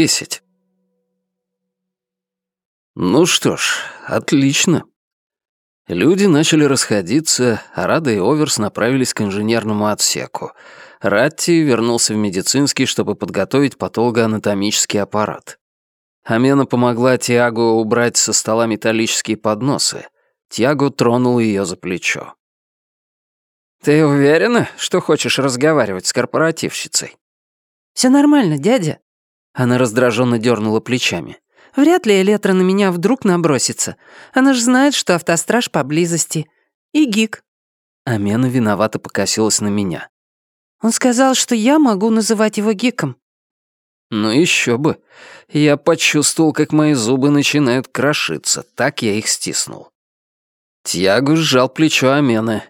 Десять. Ну что ж, отлично. Люди начали расходиться, а Рада и Оверс направились к инженерному отсеку. Ратти вернулся в медицинский, чтобы подготовить патологоанатомический аппарат. Амена помогла Тиаго убрать со стола металлические подносы. Тиаго тронул ее за плечо. «Ты уверена, что хочешь разговаривать с корпоративщицей?» «Все нормально, дядя». Она раздраженно дернула плечами. «Вряд ли Электра на меня вдруг набросится. Она же знает, что автостраж поблизости. И гик». Амена виновато покосилась на меня. «Он сказал, что я могу называть его гиком». «Ну еще бы. Я почувствовал, как мои зубы начинают крошиться. Так я их стиснул». Тьяго сжал плечо Амены.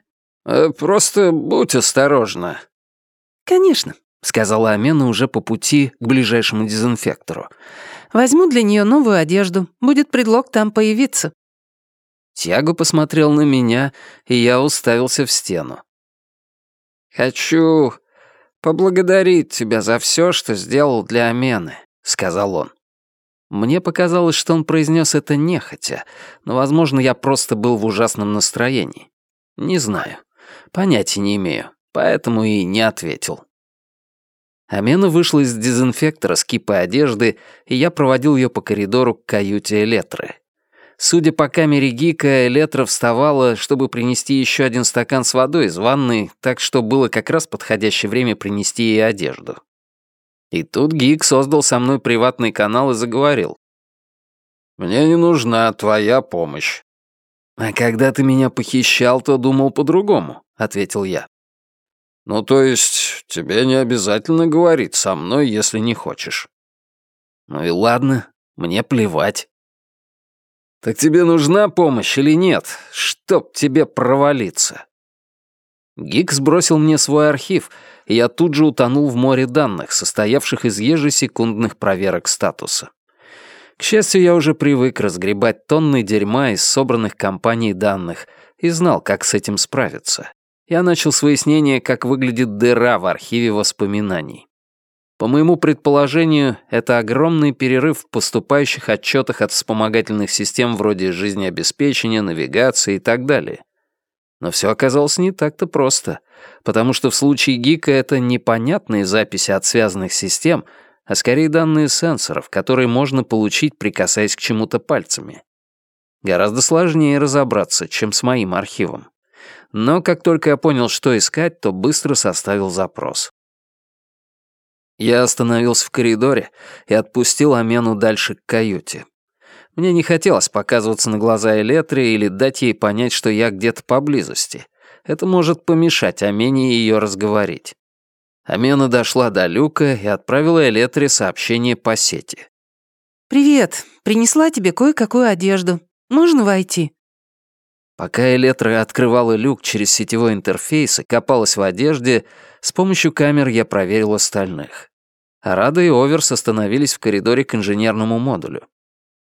«Э, «Просто будь осторожна». «Конечно», — сказала Амена уже по пути к ближайшему дезинфектору. «Возьму для нее новую одежду. Будет предлог там появиться». Тьяго посмотрел на меня, и я уставился в стену. «Хочу поблагодарить тебя за все, что сделал для Амены», — сказал он. Мне показалось, что он произнес это нехотя, но, возможно, я просто был в ужасном настроении. Не знаю. Понятия не имею, поэтому и не ответил. Амена вышла из дезинфектора с кипой одежды, и я проводил ее по коридору к каюте Элетры. Судя по камере Гика, Элетра вставала, чтобы принести еще один стакан с водой из ванной, так что было как раз подходящее время принести ей одежду. И тут Гик создал со мной приватный канал и заговорил. «Мне не нужна твоя помощь». «А когда ты меня похищал, то думал по-другому», — ответил я. «Ну, то есть, тебе не обязательно говорить со мной, если не хочешь». «Ну и ладно, мне плевать». «Так тебе нужна помощь или нет? Чтоб тебе провалиться?» Гик сбросил мне свой архив, и я тут же утонул в море данных, состоявших из ежесекундных проверок статуса. К счастью, я уже привык разгребать тонны дерьма из собранных компаний данных и знал, как с этим справиться. Я начал с выяснения, как выглядит дыра в архиве воспоминаний. По моему предположению, это огромный перерыв в поступающих отчетах от вспомогательных систем вроде жизнеобеспечения, навигации и так далее. Но все оказалось не так-то просто, потому что в случае ГИКа это непонятные записи от связанных систем, а скорее данные сенсоров, которые можно получить, прикасаясь к чему-то пальцами. Гораздо сложнее разобраться, чем с моим архивом. Но как только я понял, что искать, то быстро составил запрос. Я остановился в коридоре и отпустил Амену дальше к каюте. Мне не хотелось показываться на глаза Элетре или дать ей понять, что я где-то поблизости. Это может помешать Амене ее разговорить. Амена дошла до люка и отправила Элетре сообщение по сети. «Привет. Принесла тебе кое-какую одежду. Можно войти?» Пока Элетра открывала люк через сетевой интерфейс и копалась в одежде, с помощью камер я проверил остальных. Арада и Оверс остановились в коридоре к инженерному модулю.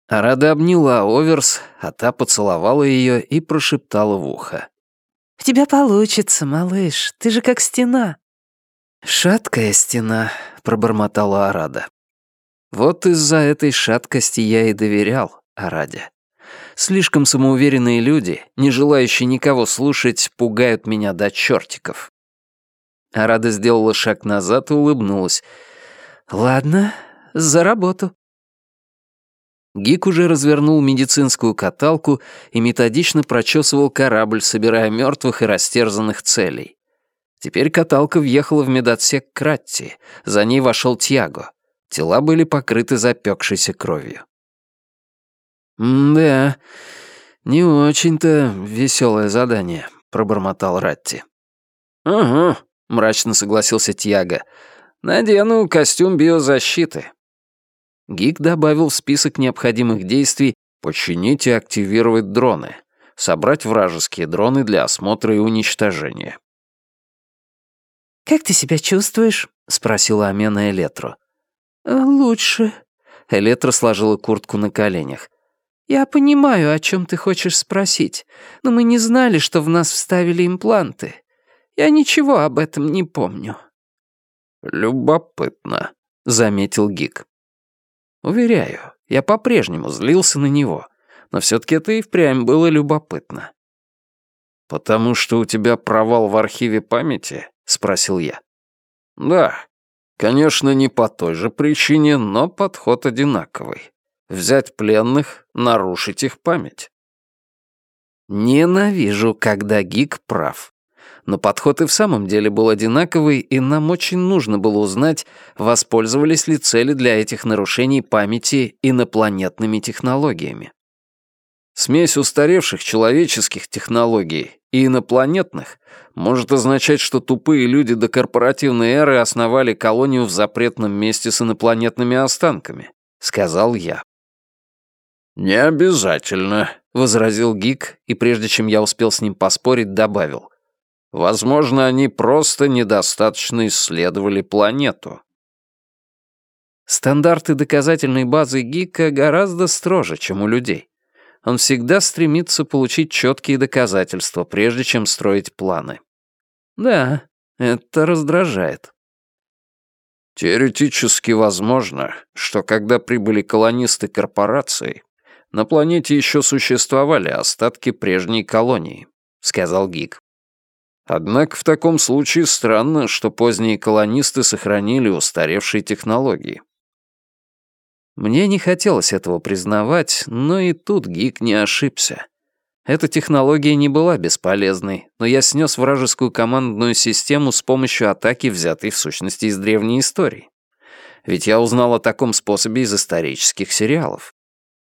Арада обняла Оверс, а та поцеловала ее и прошептала в ухо. «У тебя получится, малыш, ты же как стена». «Шаткая стена», — пробормотала Арада. Вот из-за этой шаткости я и доверял Араде. Слишком самоуверенные люди, не желающие никого слушать, пугают меня до чертиков. Арада сделала шаг назад и улыбнулась. «Ладно, за работу». Гик уже развернул медицинскую каталку и методично прочесывал корабль, собирая мертвых и растерзанных целей. Теперь каталка въехала в медотсек Кратти, за ней вошел Тьяго. Тела были покрыты запекшейся кровью. «Да, не очень-то веселое задание», — пробормотал Ратти. «Ага», — мрачно согласился Тьяго. «Надену костюм биозащиты. Гик добавил в список необходимых действий «починить и активировать дроны», собрать вражеские дроны для осмотра и уничтожения. «Как ты себя чувствуешь?» — спросила Амена Элетро. «Э, «Лучше». Элетро сложила куртку на коленях. «Я понимаю, о чем ты хочешь спросить, но мы не знали, что в нас вставили импланты. Я ничего об этом не помню». «Любопытно», — заметил Гик. Уверяю, я по-прежнему злился на него, но все-таки это и впрямь было любопытно. «Потому что у тебя провал в архиве памяти?» — спросил я. «Да, конечно, не по той же причине, но подход одинаковый. Взять пленных, нарушить их память». Ненавижу, когда Гик прав. Но подход и в самом деле был одинаковый, и нам очень нужно было узнать, воспользовались ли цели для этих нарушений памяти инопланетными технологиями. Смесь устаревших человеческих технологий и инопланетных может означать, что тупые люди до корпоративной эры основали колонию в запретном месте с инопланетными останками, сказал я. «Не обязательно», — возразил Гик, и прежде чем я успел с ним поспорить, добавил. «Возможно, они просто недостаточно исследовали планету». Стандарты доказательной базы Гика гораздо строже, чем у людей. Он всегда стремится получить четкие доказательства, прежде чем строить планы. Да, это раздражает. Теоретически возможно, что когда прибыли колонисты корпорации, на планете еще существовали остатки прежней колонии, сказал Гик. Однако в таком случае странно, что поздние колонисты сохранили устаревшие технологии. Мне не хотелось этого признавать, но и тут Гик не ошибся. Эта технология не была бесполезной, но я снес вражескую командную систему с помощью атаки, взятой в сущности из древней истории. Ведь я узнал о таком способе из исторических сериалов.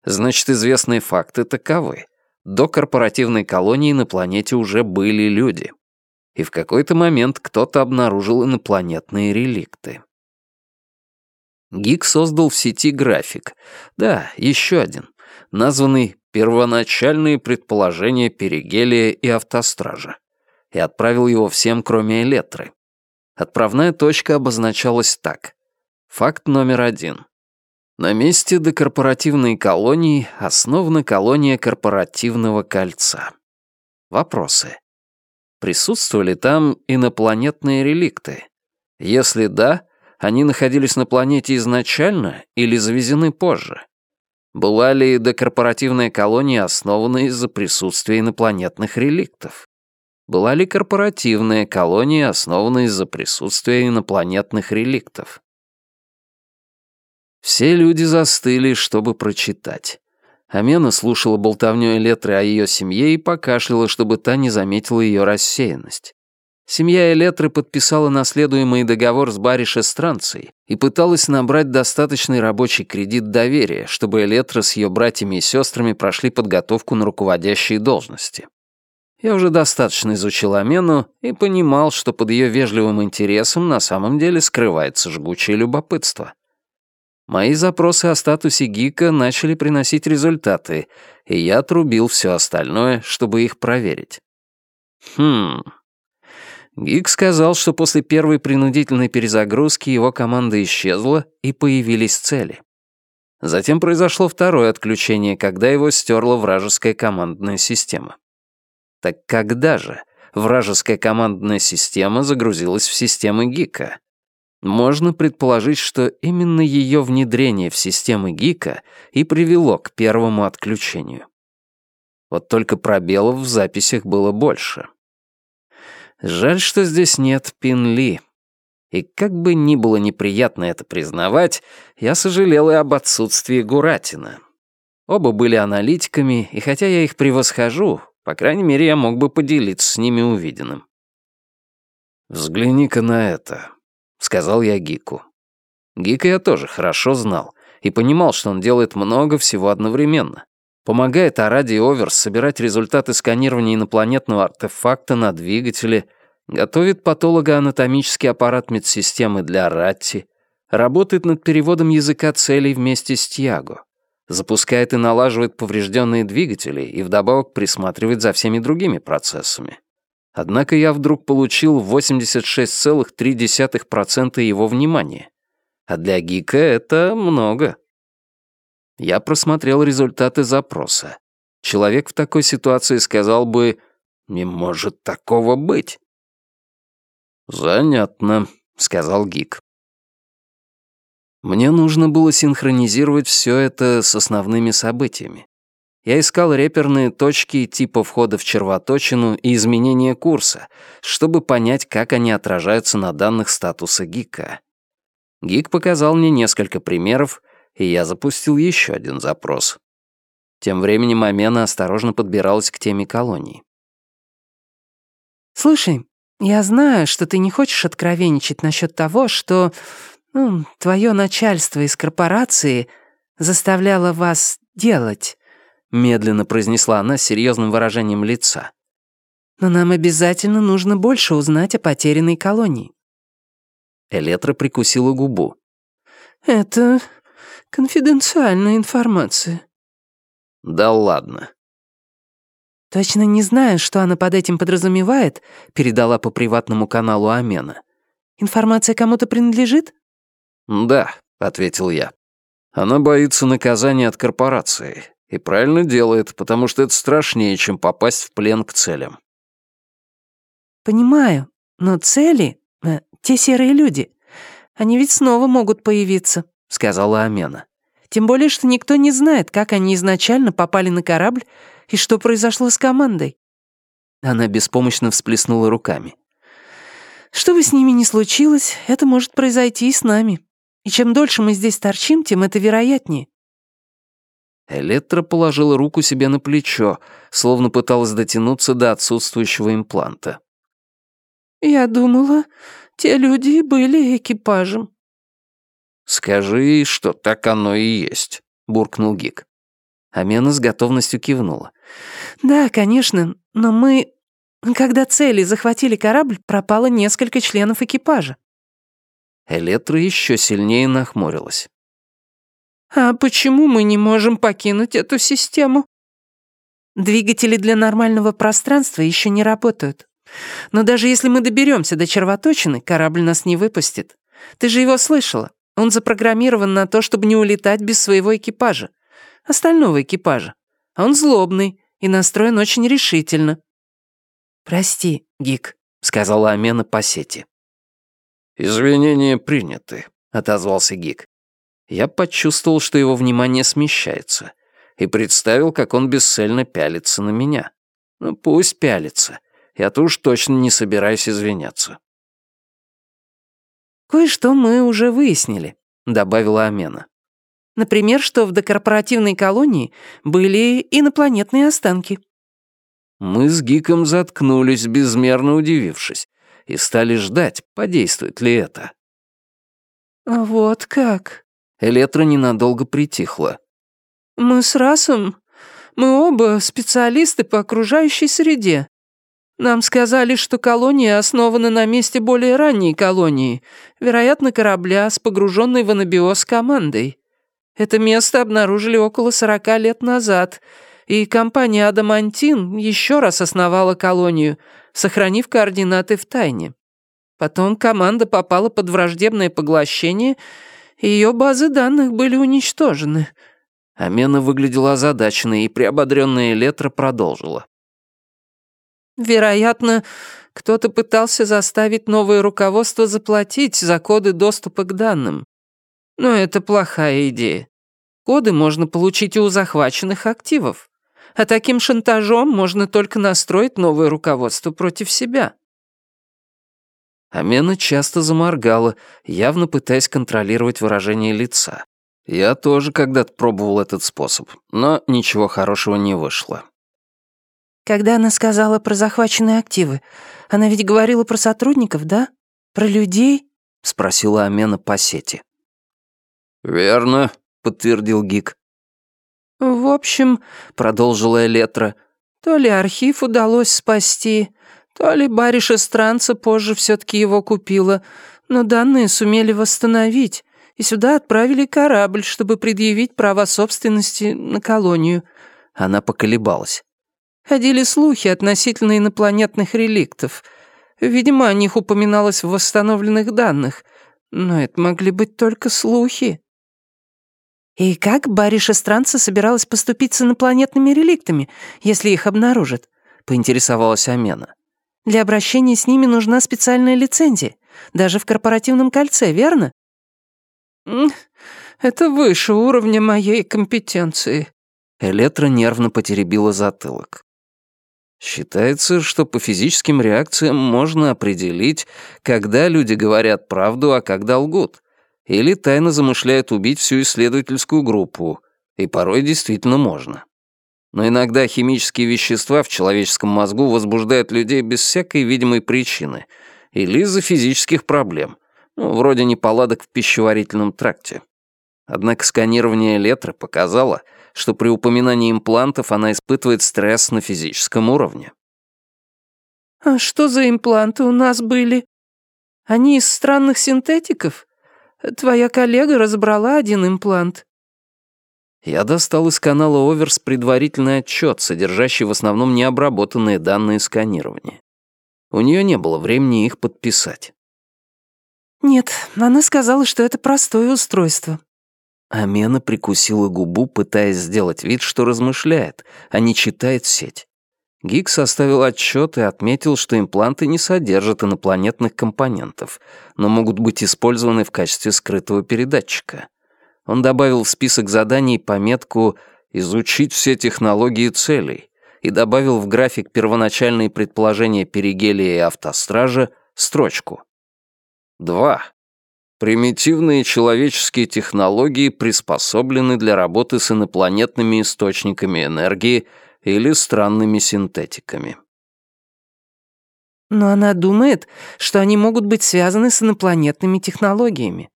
Значит, известные факты таковы. До корпоративной колонии на планете уже были люди. И в какой-то момент кто-то обнаружил инопланетные реликты. Гик создал в сети график. Да, еще один, названный «Первоначальные предположения Перигелия и Автостража», и отправил его всем, кроме Элетры. Отправная точка обозначалась так. Факт номер один. На месте докорпоративной колонии основана колония корпоративного кольца. Вопросы. Присутствовали там инопланетные реликты? Если да, они находились на планете изначально или завезены позже? Была ли докорпоративная колония основана из-за присутствия инопланетных реликтов? Была ли корпоративная колония основана из-за присутствия инопланетных реликтов? Все люди застыли, чтобы прочитать. Амена слушала болтовню Элетры о ее семье и покашляла, чтобы та не заметила ее рассеянность. Семья Элетры подписала наследуемый договор с Бариш Эстранцией и пыталась набрать достаточный рабочий кредит доверия, чтобы Элетра с ее братьями и сестрами прошли подготовку на руководящие должности. Я уже достаточно изучил Амену и понимал, что под ее вежливым интересом на самом деле скрывается жгучее любопытство. Мои запросы о статусе гика начали приносить результаты, и я отрубил все остальное, чтобы их проверить. Хм, Гик сказал, что после первой принудительной перезагрузки его команда исчезла и появились цели. Затем произошло второе отключение, когда его стерла вражеская командная система. Так когда же вражеская командная система загрузилась в системы Гика? Можно предположить, что именно ее внедрение в системы Гика и привело к первому отключению. Вот только пробелов в записях было больше. Жаль, что здесь нет Пин Ли. И как бы ни было неприятно это признавать, я сожалел и об отсутствии Гуратина. Оба были аналитиками, и хотя я их превосхожу, по крайней мере, я мог бы поделиться с ними увиденным. «Взгляни-ка на это», — сказал я Гику. Гика я тоже хорошо знал и понимал, что он делает много всего одновременно. Помогает Аради Оверс собирать результаты сканирования инопланетного артефакта на двигателе, готовит патологоанатомический аппарат медсистемы для Ратти, работает над переводом языка целей вместе с Тьяго, запускает и налаживает поврежденные двигатели и вдобавок присматривает за всеми другими процессами. Однако я вдруг получил 86,3% его внимания. А для Гика это много. Я просмотрел результаты запроса. Человек в такой ситуации сказал бы «Не может такого быть». «Занятно», — сказал Гик. Мне нужно было синхронизировать все это с основными событиями. Я искал реперные точки типа входа в червоточину и изменения курса, чтобы понять, как они отражаются на данных статуса ГИКа. ГИК показал мне несколько примеров, и я запустил еще один запрос. Тем временем Амена осторожно подбиралась к теме колонии. «Слушай, я знаю, что ты не хочешь откровенничать насчет того, что ну, твое начальство из корпорации заставляло вас делать», медленно произнесла она с серьезным выражением лица. «Но нам обязательно нужно больше узнать о потерянной колонии». Элетра прикусила губу. «Это конфиденциальная информация». «Да ладно». «Точно не знаю, что она под этим подразумевает», передала по приватному каналу Амена. «Информация кому-то принадлежит?» «Да», — ответил я. «Она боится наказания от корпорации. И правильно делает, потому что это страшнее, чем попасть в плен к целям. Понимаю, но цели э, — те серые люди. Они ведь снова могут появиться, — сказала Амена. Тем более, что никто не знает, как они изначально попали на корабль и что произошло с командой. Она беспомощно всплеснула руками. Что бы с ними ни случилось, это может произойти и с нами. И чем дольше мы здесь торчим, тем это вероятнее. Электра положила руку себе на плечо, словно пыталась дотянуться до отсутствующего импланта. «Я думала, те люди были экипажем». «Скажи, что так оно и есть», — буркнул Гик. Амена с готовностью кивнула. «Да, конечно, но мы... Когда цели захватили корабль, пропало несколько членов экипажа». Электра еще сильнее нахмурилась. «А почему мы не можем покинуть эту систему?» «Двигатели для нормального пространства еще не работают. Но даже если мы доберемся до червоточины, корабль нас не выпустит. Ты же его слышала. Он запрограммирован на то, чтобы не улетать без своего экипажа. Остального экипажа. А он злобный и настроен очень решительно». «Прости, Гик», — сказала Амена по сети. «Извинения приняты», — отозвался Гик. Я почувствовал, что его внимание смещается, и представил, как он бесцельно пялится на меня. Ну, пусть пялится. Я-то уж точно не собираюсь извиняться. «Кое-что мы уже выяснили», — добавила Амена. «Например, что в докорпоративной колонии были инопланетные останки». Мы с Гиком заткнулись, безмерно удивившись, и стали ждать, подействует ли это. «Вот как», Электра ненадолго притихла. «Мы с Расом, мы оба специалисты по окружающей среде. Нам сказали, что колония основана на месте более ранней колонии, вероятно, корабля с погруженной в анабиоз командой. Это место обнаружили около сорока лет назад, и компания «Адамантин» еще раз основала колонию, сохранив координаты в тайне. Потом команда попала под враждебное поглощение — ее базы данных были уничтожены». Амена выглядела озадаченной, и приободренная Летра продолжила. «Вероятно, кто-то пытался заставить новое руководство заплатить за коды доступа к данным. Но это плохая идея. Коды можно получить у захваченных активов. А таким шантажом можно только настроить новое руководство против себя. Амена часто заморгала, явно пытаясь контролировать выражение лица. Я тоже когда-то пробовал этот способ, но ничего хорошего не вышло. Когда она сказала про захваченные активы, она ведь говорила про сотрудников, да? Про людей? Спросила Амена по сети. «Верно», — подтвердил Гик. «В общем», — продолжила Элетра, «то ли архив удалось спасти, то ли бариша Странца позже все-таки его купила, но данные сумели восстановить, и сюда отправили корабль, чтобы предъявить права собственности на колонию». Она поколебалась. Ходили слухи относительно инопланетных реликтов. Видимо, о них упоминалось в восстановленных данных, но это могли быть только слухи. «И как бариша Странца собиралась поступить с инопланетными реликтами, если их обнаружат?» — поинтересовалась Амена. Для обращения с ними нужна специальная лицензия, даже в корпоративном кольце, верно?» «Это выше уровня моей компетенции». Электро нервно потеребила затылок. Считается, что по физическим реакциям можно определить, когда люди говорят правду, а когда лгут. Или тайно замышляют убить всю исследовательскую группу. И порой действительно можно. Но иногда химические вещества в человеческом мозгу возбуждают людей без всякой видимой причины или из-за физических проблем, ну, вроде неполадок в пищеварительном тракте. Однако сканирование Летры показало, что при упоминании имплантов она испытывает стресс на физическом уровне. «А что за импланты у нас были? Они из странных синтетиков? Твоя коллега разобрала один имплант». Я достал из канала Оверс предварительный отчет, содержащий в основном необработанные данные сканирования. У нее не было времени их подписать. «Нет, она сказала, что это простое устройство. Амена прикусила губу, пытаясь сделать вид, что размышляет, а не читает сеть. Гик составил отчет и отметил, что импланты не содержат инопланетных компонентов, но могут быть использованы в качестве скрытого передатчика. Он добавил в список заданий пометку «Изучить все технологии целей» и добавил в график первоначальные предположения Перигелия и Автостража строчку. 2. Примитивные человеческие технологии приспособлены для работы с инопланетными источниками энергии или странными синтетиками. Но она думает, что они могут быть связаны с инопланетными технологиями.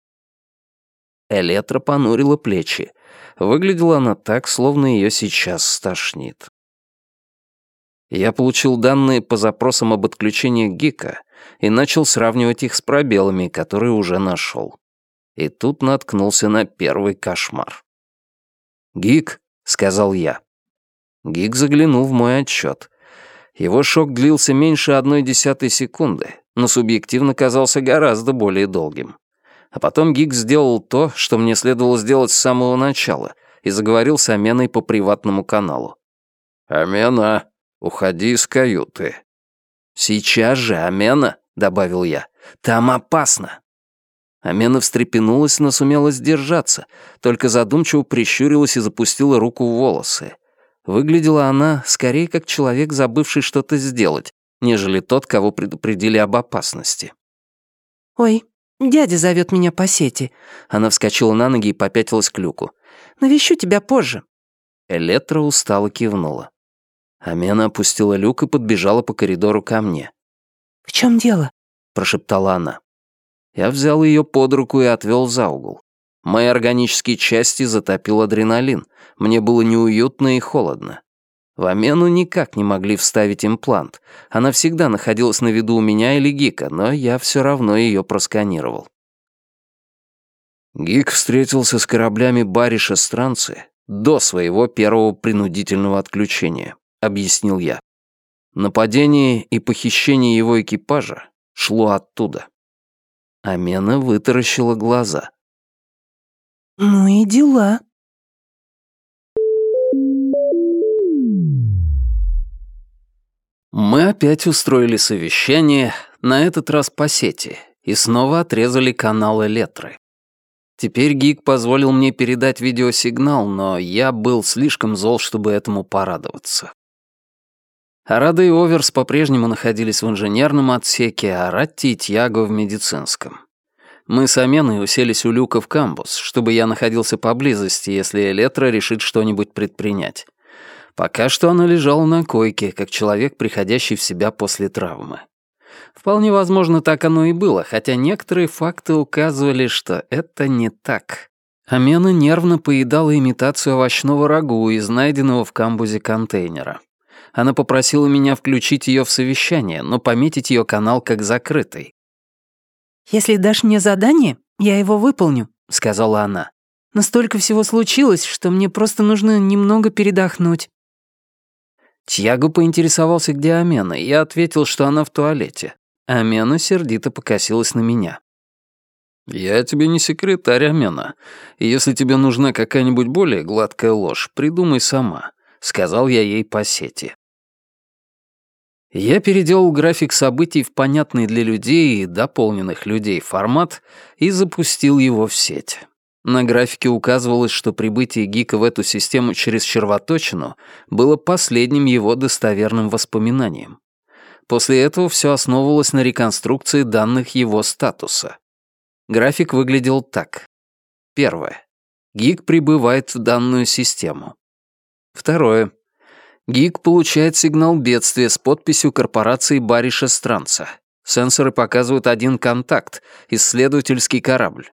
Электро понурила плечи. Выглядела она так, словно ее сейчас стошнит. Я получил данные по запросам об отключении ГИКа и начал сравнивать их с пробелами, которые уже нашел. И тут наткнулся на первый кошмар. «Гик», — сказал я. Гик заглянул в мой отчет. Его шок длился меньше одной десятой секунды, но субъективно казался гораздо более долгим. А потом Гик сделал то, что мне следовало сделать с самого начала, и заговорил с Аменой по приватному каналу. «Амена, уходи из каюты. «Сейчас же, Амена», — добавил я, — «там опасно». Амена встрепенулась, но сумела сдержаться, только задумчиво прищурилась и запустила руку в волосы. Выглядела она скорее как человек, забывший что-то сделать, нежели тот, кого предупредили об опасности. «Ой, дядя зовет меня по сети». Она вскочила на ноги и попятилась к люку. «Навещу тебя позже». Электра устало кивнула. Амена опустила люк и подбежала по коридору ко мне. «В чем дело?» — прошептала она. Я взял ее под руку и отвел за угол. Мои органические части затопил адреналин. Мне было неуютно и холодно. В Амену никак не могли вставить имплант. Она всегда находилась на виду у меня или Гика, но я все равно ее просканировал. Гик встретился с кораблями Бариша Странцы до своего первого принудительного отключения объяснил я. Нападение и похищение его экипажа шло оттуда. Амена вытаращила глаза. «Ну и дела». Мы опять устроили совещание, на этот раз по сети, и снова отрезали каналы Летры. Теперь Гик позволил мне передать видеосигнал, но я был слишком зол, чтобы этому порадоваться. Арада и Оверс по-прежнему находились в инженерном отсеке, а Ратти и Тьяго в медицинском. Мы с Аменой уселись у люка в камбус, чтобы я находился поблизости, если Электра решит что-нибудь предпринять. Пока что она лежала на койке, как человек, приходящий в себя после травмы. Вполне возможно, так оно и было, хотя некоторые факты указывали, что это не так. Амена нервно поедала имитацию овощного рагу из найденного в камбузе контейнера. Она попросила меня включить ее в совещание, но пометить ее канал как закрытый. «Если дашь мне задание, я его выполню», — сказала она. «Настолько всего случилось, что мне просто нужно немного передохнуть». Тьяго поинтересовался, где Амена, и я ответил, что она в туалете. Амена сердито покосилась на меня. «Я тебе не секретарь, Амена. И если тебе нужна какая-нибудь более гладкая ложь, придумай сама», — сказал я ей по сети. Я переделал график событий в понятный для людей и дополненных людей формат и запустил его в сеть. На графике указывалось, что прибытие Гика в эту систему через червоточину было последним его достоверным воспоминанием. После этого все основывалось на реконструкции данных его статуса. График выглядел так. Первое. Гик прибывает в данную систему. Второе. Гик получает сигнал бедствия с подписью корпорации Бариша Странца. Сенсоры показывают один контакт — исследовательский корабль.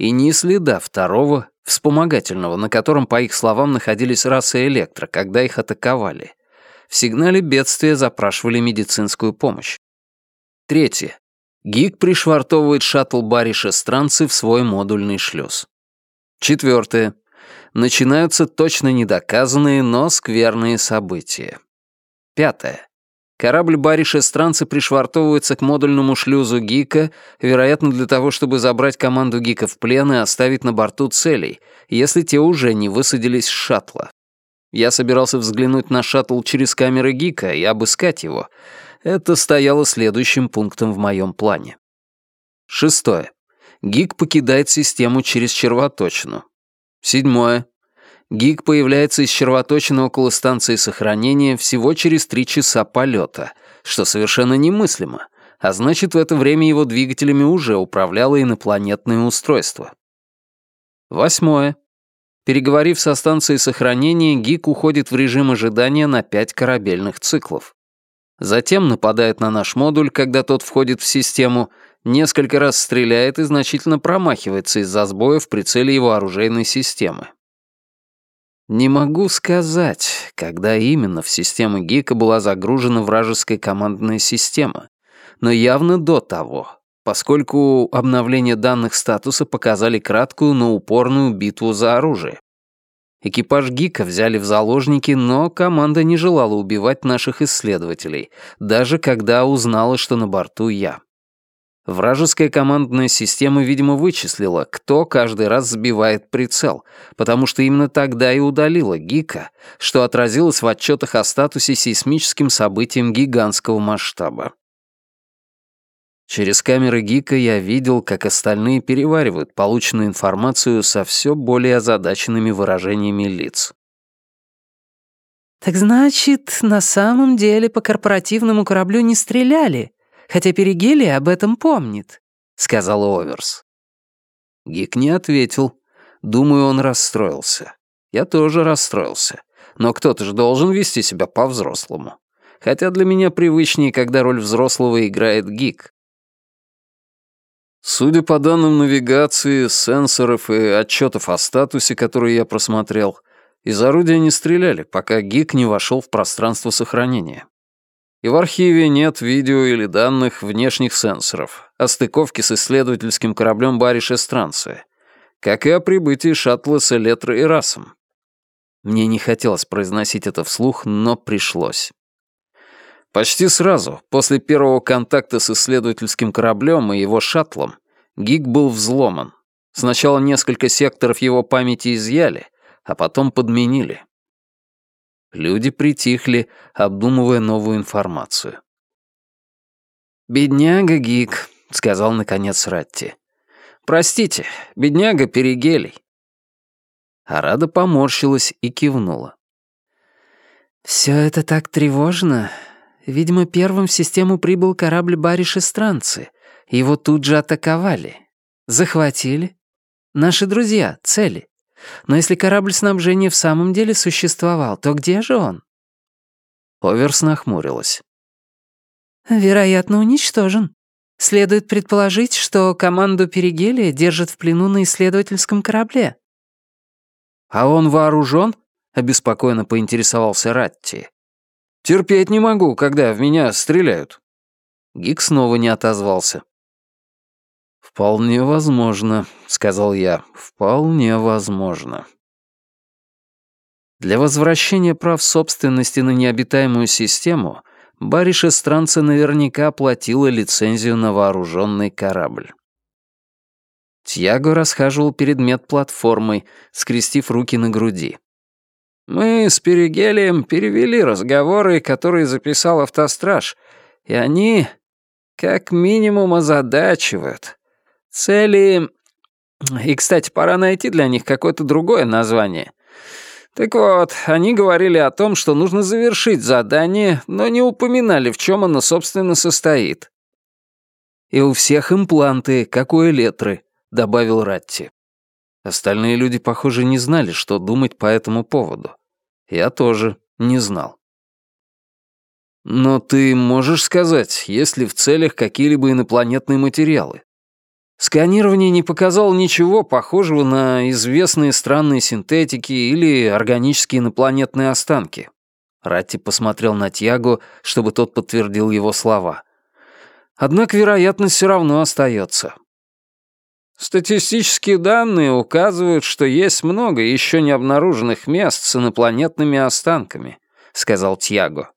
И ни следа второго, вспомогательного, на котором, по их словам, находились расы Электро, когда их атаковали. В сигнале бедствия запрашивали медицинскую помощь. Третье. Гик пришвартовывает шаттл Бариша Странцы в свой модульный шлюз. Четвертое. Начинаются точно недоказанные, но скверные события. Пятое. Корабль Бариша Странцы пришвартовывается к модульному шлюзу Гика, вероятно, для того, чтобы забрать команду Гика в плен и оставить на борту целей, если те уже не высадились с шаттла. Я собирался взглянуть на шаттл через камеры Гика и обыскать его. Это стояло следующим пунктом в моем плане. Шестое. Гик покидает систему через червоточину. Седьмое. Гиг появляется из червоточины около станции сохранения всего через три часа полета, что совершенно немыслимо, а значит, в это время его двигателями уже управляло инопланетное устройство. Восьмое. Переговорив со станцией сохранения, Гик уходит в режим ожидания на пять корабельных циклов. Затем нападает на наш модуль, когда тот входит в систему, несколько раз стреляет и значительно промахивается из-за сбоя в прицеле его оружейной системы. Не могу сказать, когда именно в систему ГИКа была загружена вражеская командная система, но явно до того, поскольку обновления данных статуса показали краткую, но упорную битву за оружие. Экипаж ГИКа взяли в заложники, но команда не желала убивать наших исследователей, даже когда узнала, что на борту я. Вражеская командная система, видимо, вычислила, кто каждый раз сбивает прицел, потому что именно тогда и удалила Гика, что отразилось в отчетах о статусе сейсмическим событием гигантского масштаба. Через камеры Гика я видел, как остальные переваривают полученную информацию со все более озадаченными выражениями лиц. «Так значит, на самом деле по корпоративному кораблю не стреляли?» Хотя Перигелия об этом помнит», — сказал Оверс. Гик не ответил. Думаю, он расстроился. Я тоже расстроился. Но кто-то же должен вести себя по-взрослому. Хотя для меня привычнее, когда роль взрослого играет Гик. Судя по данным навигации, сенсоров и отчетов о статусе, которые я просмотрел, из орудия не стреляли, пока Гик не вошел в пространство сохранения. И в архиве нет видео или данных внешних сенсоров о стыковке с исследовательским кораблем Бариш Эстранция, как и о прибытии шаттла с Элетро и Расом. Мне не хотелось произносить это вслух, но пришлось. Почти сразу, после первого контакта с исследовательским кораблем и его шаттлом, Гиг был взломан. Сначала несколько секторов его памяти изъяли, а потом подменили. Люди притихли, обдумывая новую информацию. «Бедняга Гик», — сказал наконец Ратти. «Простите, бедняга Перигелий». Арада поморщилась и кивнула. «Все это так тревожно. Видимо, первым в систему прибыл корабль Бариши Странцы. Его тут же атаковали. Захватили. Наши друзья, цели. Но если корабль снабжения в самом деле существовал, то где же он?» Оверс нахмурилась. «Вероятно, уничтожен. Следует предположить, что команду Перигелия держат в плену на исследовательском корабле». «А он вооружен?» — обеспокоенно поинтересовался Ратти. «Терпеть не могу, когда в меня стреляют». Гик снова не отозвался. «Вполне возможно», — сказал я. «Вполне возможно». Для возвращения прав собственности на необитаемую систему Бариша Странца наверняка оплатила лицензию на вооруженный корабль. Тьяго расхаживал перед медплатформой, скрестив руки на груди. «Мы с Перигелием перевели разговоры, которые записал автостраж, и они как минимум озадачивают. Цели И, кстати, пора найти для них какое-то другое название. Так вот, они говорили о том, что нужно завершить задание, но не упоминали, в чем оно, собственно, состоит. «И у всех импланты, как у Элетры», — добавил Ратти. Остальные люди, похоже, не знали, что думать по этому поводу. Я тоже не знал. Но ты можешь сказать, есть ли в целях какие-либо инопланетные материалы? Сканирование не показало ничего похожего на известные странные синтетики или органические инопланетные останки. Ратти посмотрел на Тьяго, чтобы тот подтвердил его слова. Однако вероятность все равно остается. Статистические данные указывают, что есть много еще не обнаруженных мест с инопланетными останками, сказал Тьяго.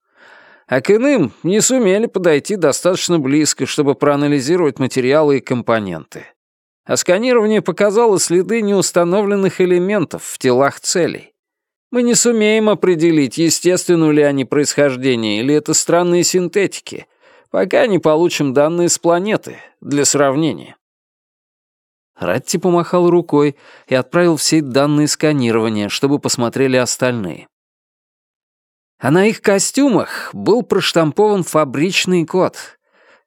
А к иным не сумели подойти достаточно близко, чтобы проанализировать материалы и компоненты. А сканирование показало следы неустановленных элементов в телах целей. Мы не сумеем определить, естественны ли они происхождение или это странные синтетики, пока не получим данные с планеты для сравнения. Ратти помахал рукой и отправил в сеть данные сканирования, чтобы посмотрели остальные. А на их костюмах был проштампован фабричный код.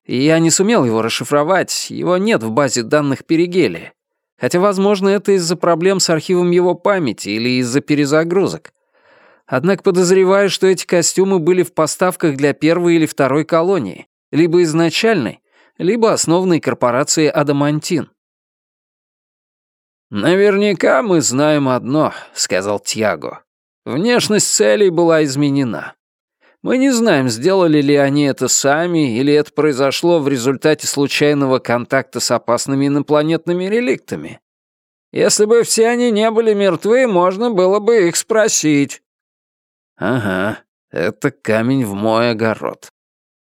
И я не сумел его расшифровать, его нет в базе данных Перигели. Хотя, возможно, это из-за проблем с архивом его памяти или из-за перезагрузок. Однако подозреваю, что эти костюмы были в поставках для первой или второй колонии, либо изначальной, либо основанной корпорацией «Адамантин». «Наверняка мы знаем одно», — сказал Тьяго. «Внешность целей была изменена. Мы не знаем, сделали ли они это сами, или это произошло в результате случайного контакта с опасными инопланетными реликтами. Если бы все они не были мертвы, можно было бы их спросить». «Ага, это камень в мой огород».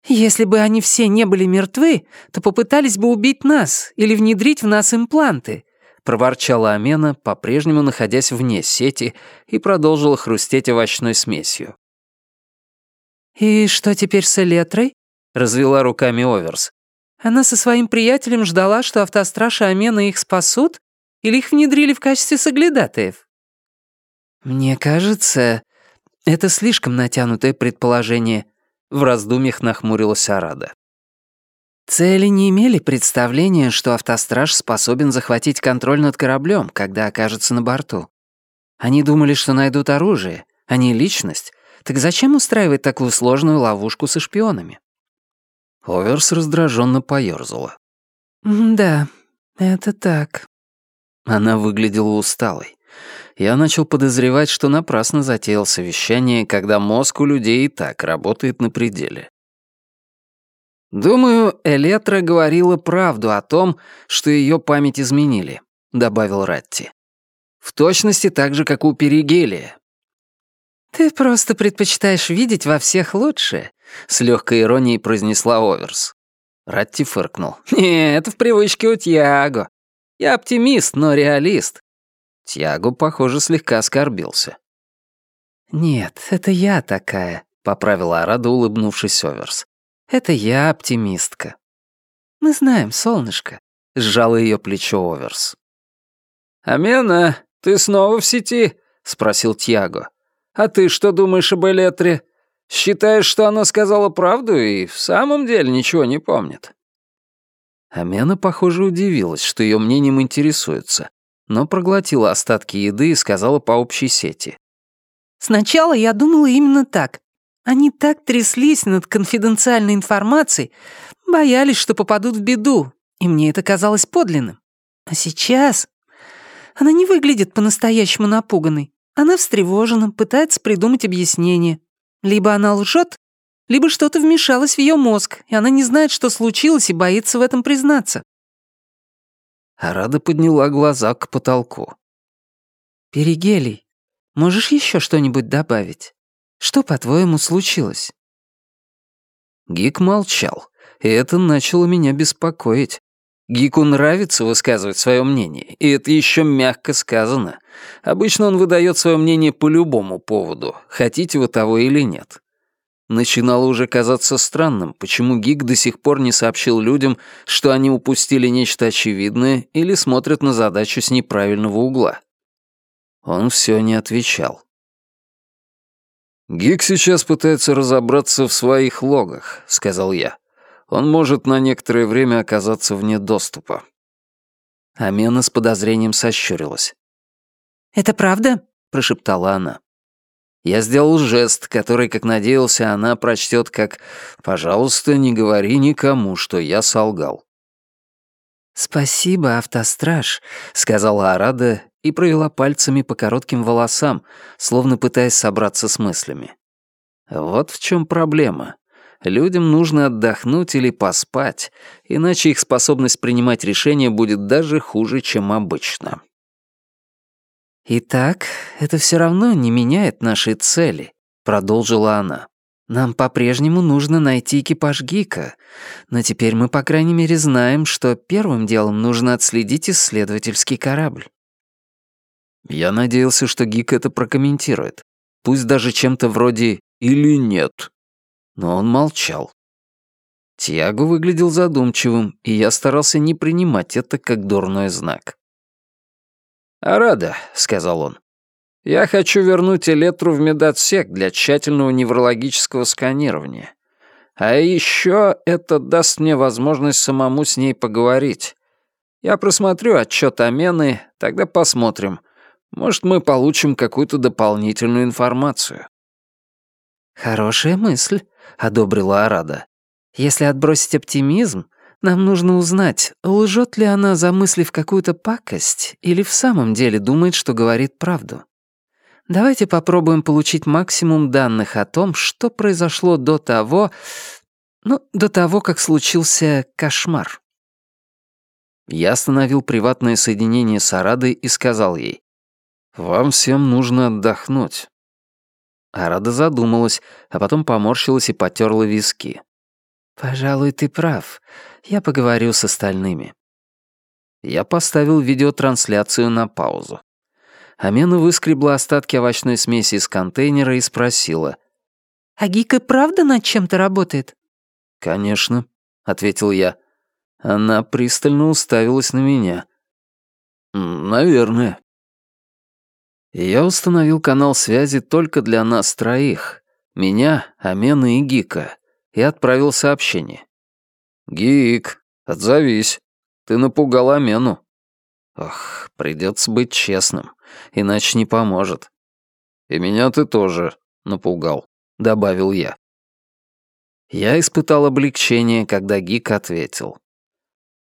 «Если бы они все не были мертвы, то попытались бы убить нас или внедрить в нас импланты», проворчала Амена, по-прежнему находясь вне сети, и продолжила хрустеть овощной смесью. «И что теперь с Элетрой?» — развела руками Оверс. «Она со своим приятелем ждала, что автостраж и Амена их спасут, или их внедрили в качестве соглядатаев?» «Мне кажется, это слишком натянутое предположение», — в раздумьях нахмурилась Арада. Цели не имели представления, что автостраж способен захватить контроль над кораблем, когда окажется на борту. Они думали, что найдут оружие, а не личность. Так зачем устраивать такую сложную ловушку со шпионами? Оверс раздраженно поёрзала. «Да, это так». Она выглядела усталой. Я начал подозревать, что напрасно затеял совещание, когда мозг у людей и так работает на пределе. «Думаю, Элетра говорила правду о том, что ее память изменили», — добавил Ратти. «В точности так же, как у Перигелия». «Ты просто предпочитаешь видеть во всех лучшее», — с легкой иронией произнесла Оверс. Ратти фыркнул. «Не, это в привычке у Тьяго. Я оптимист, но реалист». Тьяго, похоже, слегка оскорбился. «Нет, это я такая», — поправила Арада, улыбнувшись Оверс. Это я оптимистка. Мы знаем, солнышко, сжала ее плечо Оверс. «Амена, ты снова в сети?» — спросил Тьяго. «А ты что думаешь об Элетре? Считаешь, что она сказала правду и в самом деле ничего не помнит?» Амена, похоже, удивилась, что ее мнением интересуются, но проглотила остатки еды и сказала по общей сети. «Сначала я думала именно так, они так тряслись над конфиденциальной информацией, боялись, что попадут в беду, и мне это казалось подлинным. А сейчас она не выглядит по-настоящему напуганной. Она встревожена, пытается придумать объяснение. Либо она лжет, либо что-то вмешалось в ее мозг, и она не знает, что случилось, и боится в этом признаться. Арада подняла глаза к потолку. «Перигелий, можешь еще что-нибудь добавить?» Что, по-твоему, случилось?» Гик молчал, и это начало меня беспокоить. Гику нравится высказывать свое мнение, и это еще мягко сказано. Обычно он выдает свое мнение по любому поводу, хотите вы того или нет. Начинало уже казаться странным, почему Гик до сих пор не сообщил людям, что они упустили нечто очевидное или смотрят на задачу с неправильного угла. Он все не отвечал. «Гик сейчас пытается разобраться в своих логах», — сказал я. «Он может на некоторое время оказаться вне доступа». Амена с подозрением сощурилась. «Это правда?» — прошептала она. Я сделал жест, который, как надеялся, она прочтет как «Пожалуйста, не говори никому, что я солгал». «Спасибо, автостраж», — сказала Арада и провела пальцами по коротким волосам, словно пытаясь собраться с мыслями. Вот в чем проблема. Людям нужно отдохнуть или поспать, иначе их способность принимать решения будет даже хуже, чем обычно. «Итак, это все равно не меняет нашей цели», — продолжила она. «Нам по-прежнему нужно найти экипаж Гика, но теперь мы, по крайней мере, знаем, что первым делом нужно отследить исследовательский корабль». Я надеялся, что Гик это прокомментирует, пусть даже чем-то вроде «или нет». Но он молчал. Тиаго выглядел задумчивым, и я старался не принимать это как дурной знак. «Арада», — сказал он, — «я хочу вернуть Элетру в медотсек для тщательного неврологического сканирования. А еще это даст мне возможность самому с ней поговорить. Я просмотрю отчет Амены, тогда посмотрим. Может, мы получим какую-то дополнительную информацию». «Хорошая мысль», — одобрила Арада. «Если отбросить оптимизм, нам нужно узнать, лжет ли она, замыслив какую-то пакость, или в самом деле думает, что говорит правду. Давайте попробуем получить максимум данных о том, что произошло до того... Ну, до того, как случился кошмар. Я остановил приватное соединение с Арадой и сказал ей, «Вам всем нужно отдохнуть». Арада задумалась, а потом поморщилась и потерла виски. «Пожалуй, ты прав. Я поговорю с остальными». Я поставил видеотрансляцию на паузу. Амена выскребла остатки овощной смеси из контейнера и спросила. «А Гика правда над чем-то работает?» «Конечно», — ответил я. Она пристально уставилась на меня. «Наверное». Я установил канал связи только для нас троих. Меня, Амена и Гика и отправил сообщение. «Гик, отзовись. Ты напугал Амену». Ох, придется быть честным, иначе не поможет. «И меня ты тоже напугал», — добавил я. Я испытал облегчение, когда Гик ответил.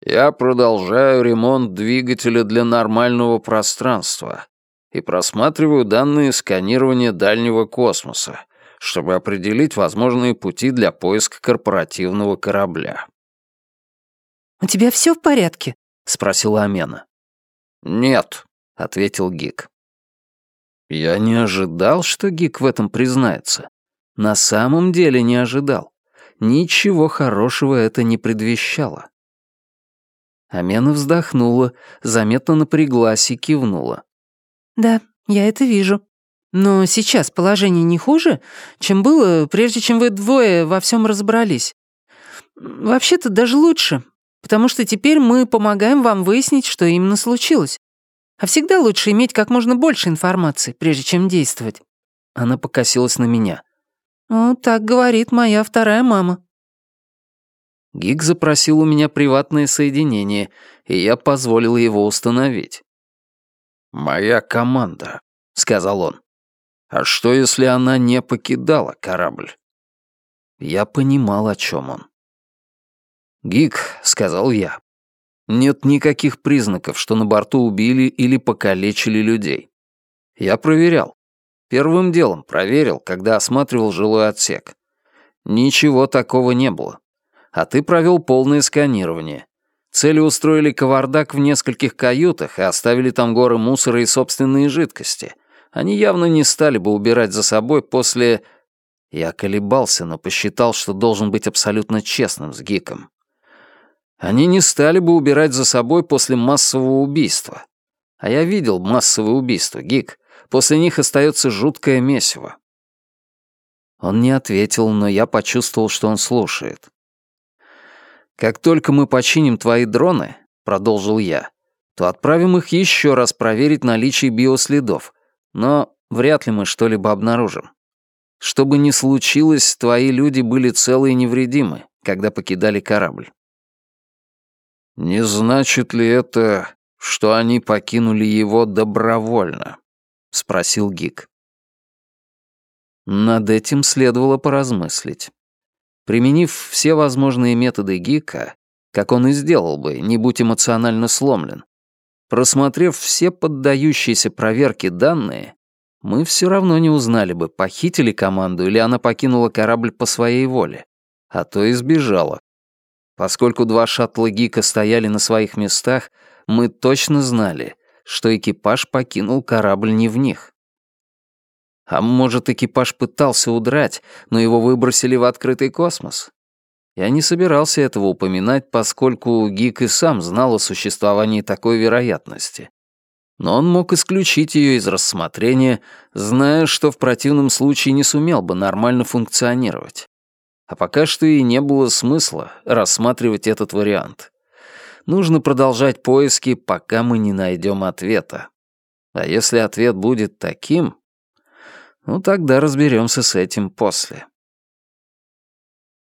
«Я продолжаю ремонт двигателя для нормального пространства и просматриваю данные сканирования дальнего космоса чтобы определить возможные пути для поиска корпоративного корабля. «У тебя все в порядке?» — спросила Амена. «Нет», — ответил Гик. Я не ожидал, что Гик в этом признается. На самом деле не ожидал. Ничего хорошего это не предвещало. Амена вздохнула, заметно напряглась и кивнула. «Да, я это вижу. Но сейчас положение не хуже, чем было, прежде чем вы двое во всем разобрались. Вообще-то даже лучше, потому что теперь мы помогаем вам выяснить, что именно случилось. А всегда лучше иметь как можно больше информации, прежде чем действовать». Она покосилась на меня. «Ну, так говорит моя вторая мама». Гиг запросил у меня приватное соединение, и я позволил его установить. «Моя команда», — сказал он. А что, если она не покидала корабль? Я понимал, о чем он. «Гик», — сказал я, — «нет никаких признаков, что на борту убили или покалечили людей. Я проверял. Первым делом проверил, когда осматривал жилой отсек. Ничего такого не было. А ты провел полное сканирование. Цели устроили кавардак в нескольких каютах и оставили там горы мусора и собственные жидкости они явно не стали бы убирать за собой после... Я колебался, но посчитал, что должен быть абсолютно честным с Гиком. Они не стали бы убирать за собой после массового убийства. А я видел массовое убийство, Гик. После них остается жуткое месиво. Он не ответил, но я почувствовал, что он слушает. «Как только мы починим твои дроны», — продолжил я, то отправим их еще раз проверить наличие биоследов, но вряд ли мы что-либо обнаружим. Что бы ни случилось, твои люди были целы и невредимы, когда покидали корабль. «Не значит ли это, что они покинули его добровольно?» — спросил Гик. Над этим следовало поразмыслить. Применив все возможные методы Гика, как он и сделал бы, не будь эмоционально сломлен, просмотрев все поддающиеся проверке данные, мы все равно не узнали бы, похитили команду или она покинула корабль по своей воле, а то и сбежала. Поскольку два шаттла Гика стояли на своих местах, мы точно знали, что экипаж покинул корабль не в них. А может, экипаж пытался удрать, но его выбросили в открытый космос? Я не собирался этого упоминать, поскольку Гик и сам знал о существовании такой вероятности. Но он мог исключить ее из рассмотрения, зная, что в противном случае не сумел бы нормально функционировать. А пока что и не было смысла рассматривать этот вариант. Нужно продолжать поиски, пока мы не найдем ответа. А если ответ будет таким, ну тогда разберемся с этим после.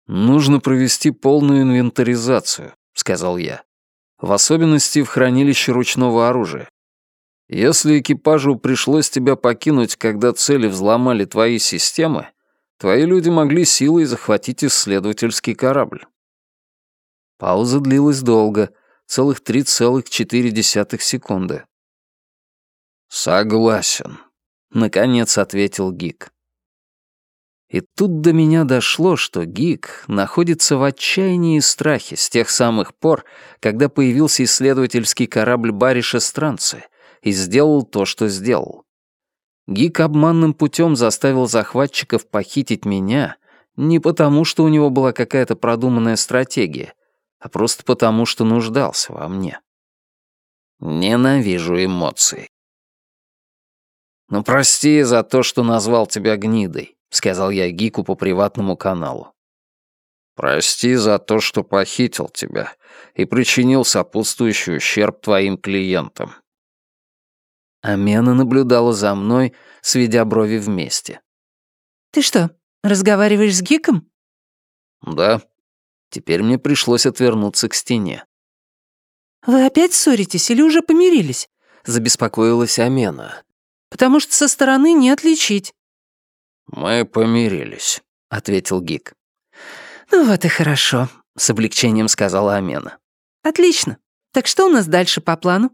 «Нужно провести полную инвентаризацию», — сказал я. «В особенности в хранилище ручного оружия. Если экипажу пришлось тебя покинуть, когда цели взломали твои системы, Твои люди могли силой захватить исследовательский корабль». Пауза длилась долго, целых 3,4 секунды. «Согласен», — наконец ответил Гик. И тут до меня дошло, что Гик находится в отчаянии и страхе с тех самых пор, когда появился исследовательский корабль Бариша Странцы и сделал то, что сделал. Гик обманным путем заставил захватчиков похитить меня не потому, что у него была какая-то продуманная стратегия, а просто потому, что нуждался во мне. Ненавижу эмоции. «Ну, прости за то, что назвал тебя гнидой», — сказал я Гику по приватному каналу. «Прости за то, что похитил тебя и причинил сопутствующий ущерб твоим клиентам», Амена наблюдала за мной, сведя брови вместе. «Ты что, разговариваешь с Гиком?» «Да». Теперь мне пришлось отвернуться к стене. «Вы опять ссоритесь или уже помирились?» — забеспокоилась Амена. «Потому что со стороны не отличить». «Мы помирились», — ответил Гик. «Ну вот и хорошо», — с облегчением сказала Амена. «Отлично. Так что у нас дальше по плану?»